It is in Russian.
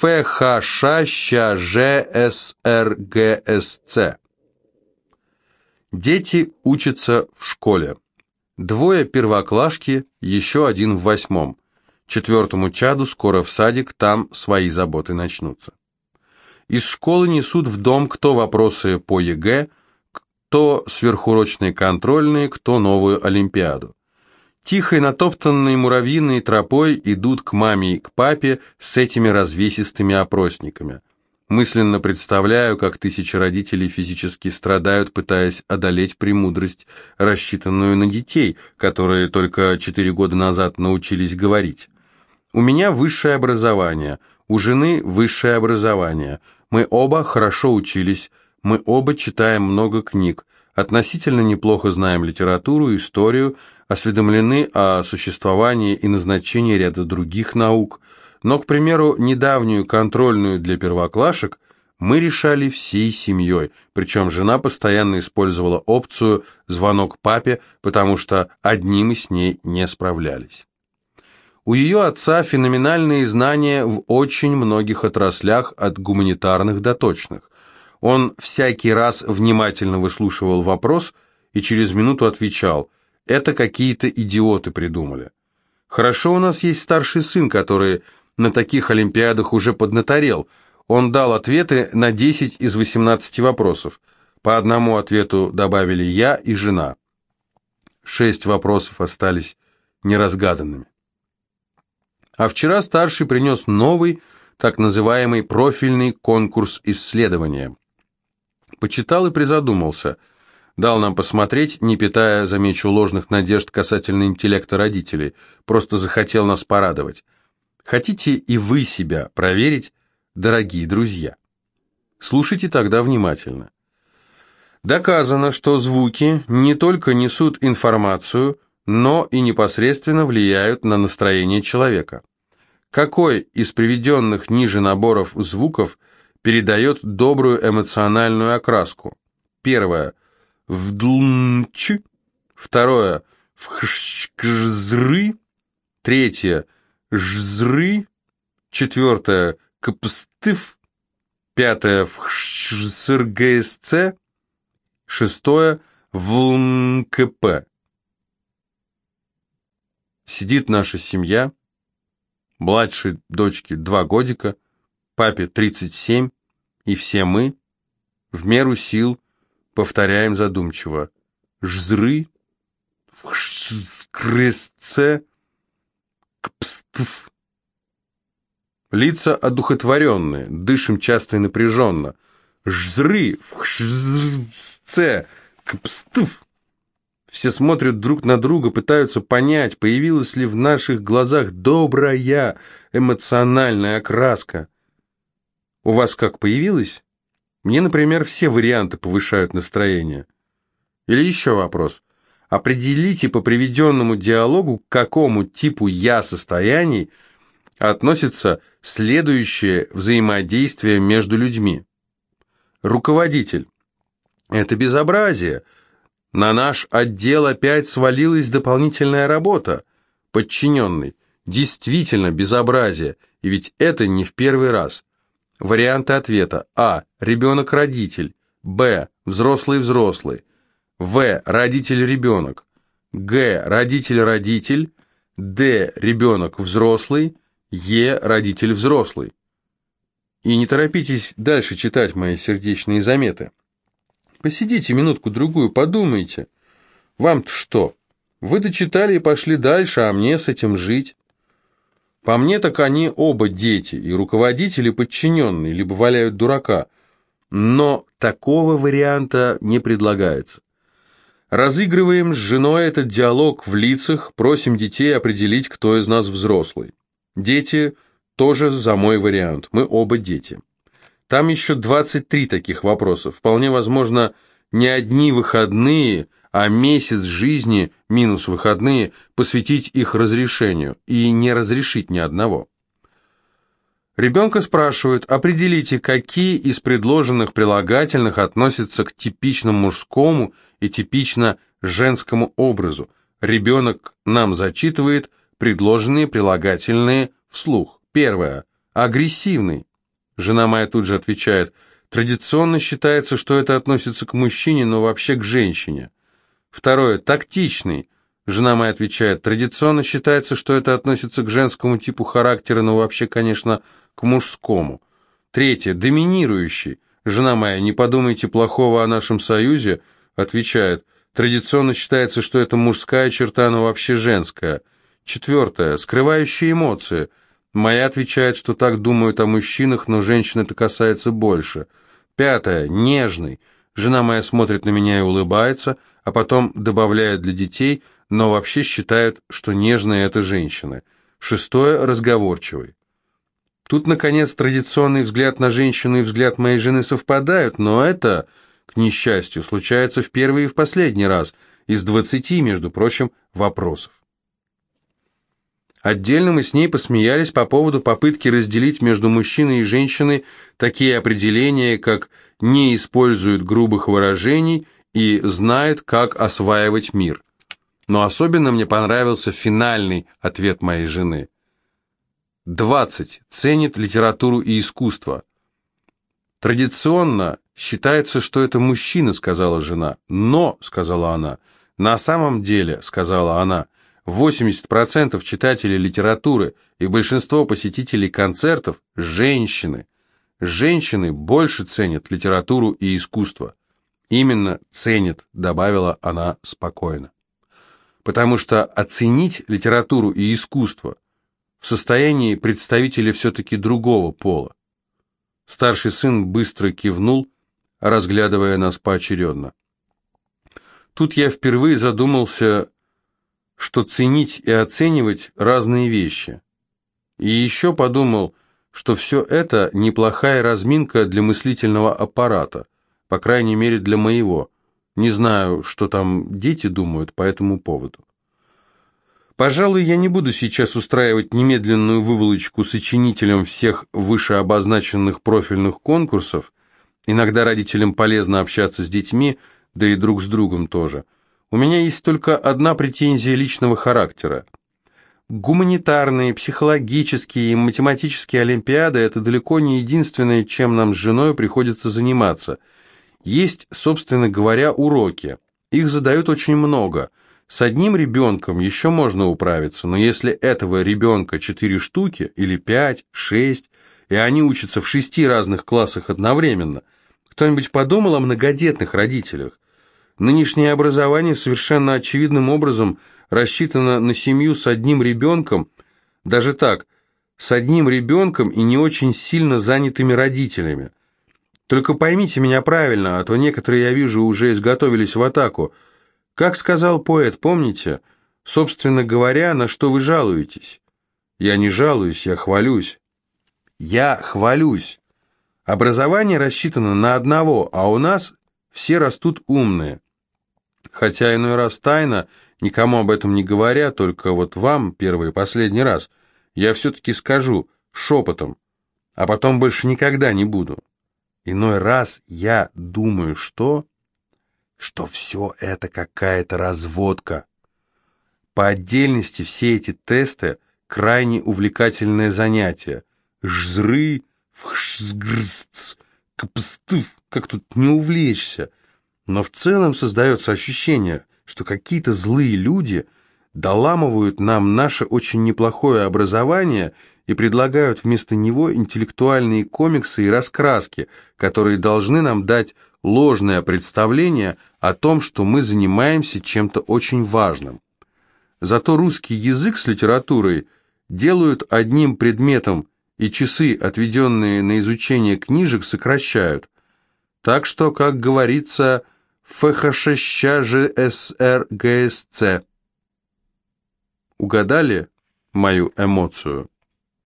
ФХШ Дети учатся в школе. Двое первоклашки, еще один в восьмом. Четвертому чаду скоро в садик, там свои заботы начнутся. Из школы несут в дом кто вопросы по ЕГЭ, кто сверхурочные контрольные, кто новую Олимпиаду. Тихой натоптанной муравьиной тропой идут к маме и к папе с этими развесистыми опросниками. Мысленно представляю, как тысячи родителей физически страдают, пытаясь одолеть премудрость, рассчитанную на детей, которые только четыре года назад научились говорить. У меня высшее образование, у жены высшее образование. Мы оба хорошо учились, мы оба читаем много книг, относительно неплохо знаем литературу, историю, осведомлены о существовании и назначении ряда других наук, но, к примеру, недавнюю контрольную для первоклашек мы решали всей семьей, причем жена постоянно использовала опцию «звонок папе», потому что одни мы с ней не справлялись. У ее отца феноменальные знания в очень многих отраслях от гуманитарных до точных. Он всякий раз внимательно выслушивал вопрос и через минуту отвечал «это какие-то идиоты придумали». Хорошо у нас есть старший сын, который на таких олимпиадах уже поднаторел. Он дал ответы на 10 из 18 вопросов. По одному ответу добавили я и жена. Шесть вопросов остались неразгаданными. А вчера старший принес новый, так называемый профильный конкурс исследования. Почитал и призадумался. Дал нам посмотреть, не питая, замечу, ложных надежд касательно интеллекта родителей. Просто захотел нас порадовать. Хотите и вы себя проверить, дорогие друзья? Слушайте тогда внимательно. Доказано, что звуки не только несут информацию, но и непосредственно влияют на настроение человека. Какой из приведенных ниже наборов звуков передает добрую эмоциональную окраску. Первое – вдлмч, второе – вхшкжзры, третье – жзры, четвертое – кпстыв, пятое – вхшсргсц, шестое – влмкп. Сидит наша семья, младшей дочке два годика – папе 37, и все мы, в меру сил, повторяем задумчиво «жзры», «вхскрысце», «кпств». Лица одухотворенные, дышим часто и напряженно. «Жзры», «вхшзрце», «кпств». Все смотрят друг на друга, пытаются понять, появилась ли в наших глазах добрая эмоциональная окраска. У вас как появилось? Мне, например, все варианты повышают настроение. Или еще вопрос. Определите по приведенному диалогу, к какому типу «я» состояний относится следующее взаимодействие между людьми. Руководитель. Это безобразие. На наш отдел опять свалилась дополнительная работа. Подчиненный. Действительно безобразие, и ведь это не в первый раз. Варианты ответа. А. Ребенок-родитель. Б. Взрослый-взрослый. В. Родитель-ребенок. Г. Родитель-родитель. Д. Ребенок-взрослый. Е. Родитель-взрослый. И не торопитесь дальше читать мои сердечные заметы. Посидите минутку-другую, подумайте. Вам-то что? Вы дочитали и пошли дальше, а мне с этим жить. По мне, так они оба дети, и руководители подчиненные, либо валяют дурака. Но такого варианта не предлагается. Разыгрываем с женой этот диалог в лицах, просим детей определить, кто из нас взрослый. Дети тоже за мой вариант, мы оба дети. Там еще 23 таких вопросов. Вполне возможно, не одни выходные – а месяц жизни, минус выходные, посвятить их разрешению и не разрешить ни одного. Ребенка спрашивают, определите, какие из предложенных прилагательных относятся к типично мужскому и типично женскому образу. Ребенок нам зачитывает предложенные прилагательные вслух. Первое. Агрессивный. Жена моя тут же отвечает, традиционно считается, что это относится к мужчине, но вообще к женщине. Второе, тактичный. Жена моя отвечает, традиционно считается, что это относится к женскому типу характера, но вообще, конечно, к мужскому. Третье, доминирующий. Жена моя, не подумайте плохого о нашем союзе, отвечает, традиционно считается, что это мужская черта, но вообще женская. Четвертое, скрывающие эмоции. Моя отвечает, что так думают о мужчинах, но женщин это касается больше. Пятое, нежный. Жена моя смотрит на меня и улыбается, а потом добавляет для детей, но вообще считает, что нежные это женщины. Шестое, разговорчивый. Тут, наконец, традиционный взгляд на женщину и взгляд моей жены совпадают, но это, к несчастью, случается в первый и в последний раз, из двадцати, между прочим, вопросов. Отдельно мы с ней посмеялись по поводу попытки разделить между мужчиной и женщиной такие определения, как «не используют грубых выражений» и «знает, как осваивать мир». Но особенно мне понравился финальный ответ моей жены – 20. Ценит литературу и искусство. Традиционно считается, что это мужчина, сказала жена. Но, сказала она, на самом деле, сказала она, 80% читателей литературы и большинство посетителей концертов – женщины. Женщины больше ценят литературу и искусство. Именно ценят, добавила она спокойно. Потому что оценить литературу и искусство – в состоянии представители все-таки другого пола. Старший сын быстро кивнул, разглядывая нас поочередно. Тут я впервые задумался, что ценить и оценивать разные вещи. И еще подумал, что все это неплохая разминка для мыслительного аппарата, по крайней мере для моего. Не знаю, что там дети думают по этому поводу. Пожалуй, я не буду сейчас устраивать немедленную выволочку сочинителям всех вышеобозначенных профильных конкурсов. Иногда родителям полезно общаться с детьми, да и друг с другом тоже. У меня есть только одна претензия личного характера. Гуманитарные, психологические и математические олимпиады – это далеко не единственное, чем нам с женой приходится заниматься. Есть, собственно говоря, уроки. Их задают очень много – с одним ребенком еще можно управиться, но если этого ребенка четыре штуки, или пять, шесть, и они учатся в шести разных классах одновременно, кто-нибудь подумал о многодетных родителях? Нынешнее образование совершенно очевидным образом рассчитано на семью с одним ребенком, даже так, с одним ребенком и не очень сильно занятыми родителями. Только поймите меня правильно, а то некоторые, я вижу, уже изготовились в атаку – как сказал поэт, помните? Собственно говоря, на что вы жалуетесь? Я не жалуюсь, я хвалюсь. Я хвалюсь. Образование рассчитано на одного, а у нас все растут умные. Хотя иной раз тайно, никому об этом не говоря, только вот вам первый и последний раз, я все-таки скажу, шепотом, а потом больше никогда не буду. Иной раз я думаю, что что все это какая-то разводка. По отдельности все эти тесты – крайне увлекательное занятие. Жзры, вхшзгрстц, кпстыв, как тут не увлечься. Но в целом создается ощущение, что какие-то злые люди доламывают нам наше очень неплохое образование и предлагают вместо него интеллектуальные комиксы и раскраски, которые должны нам дать ложное представление о том, что мы занимаемся чем-то очень важным. Зато русский язык с литературой делают одним предметом, и часы, отведенные на изучение книжек, сокращают. Так что, как говорится, ФХШ ЖСР ГСЦ. Угадали мою эмоцию?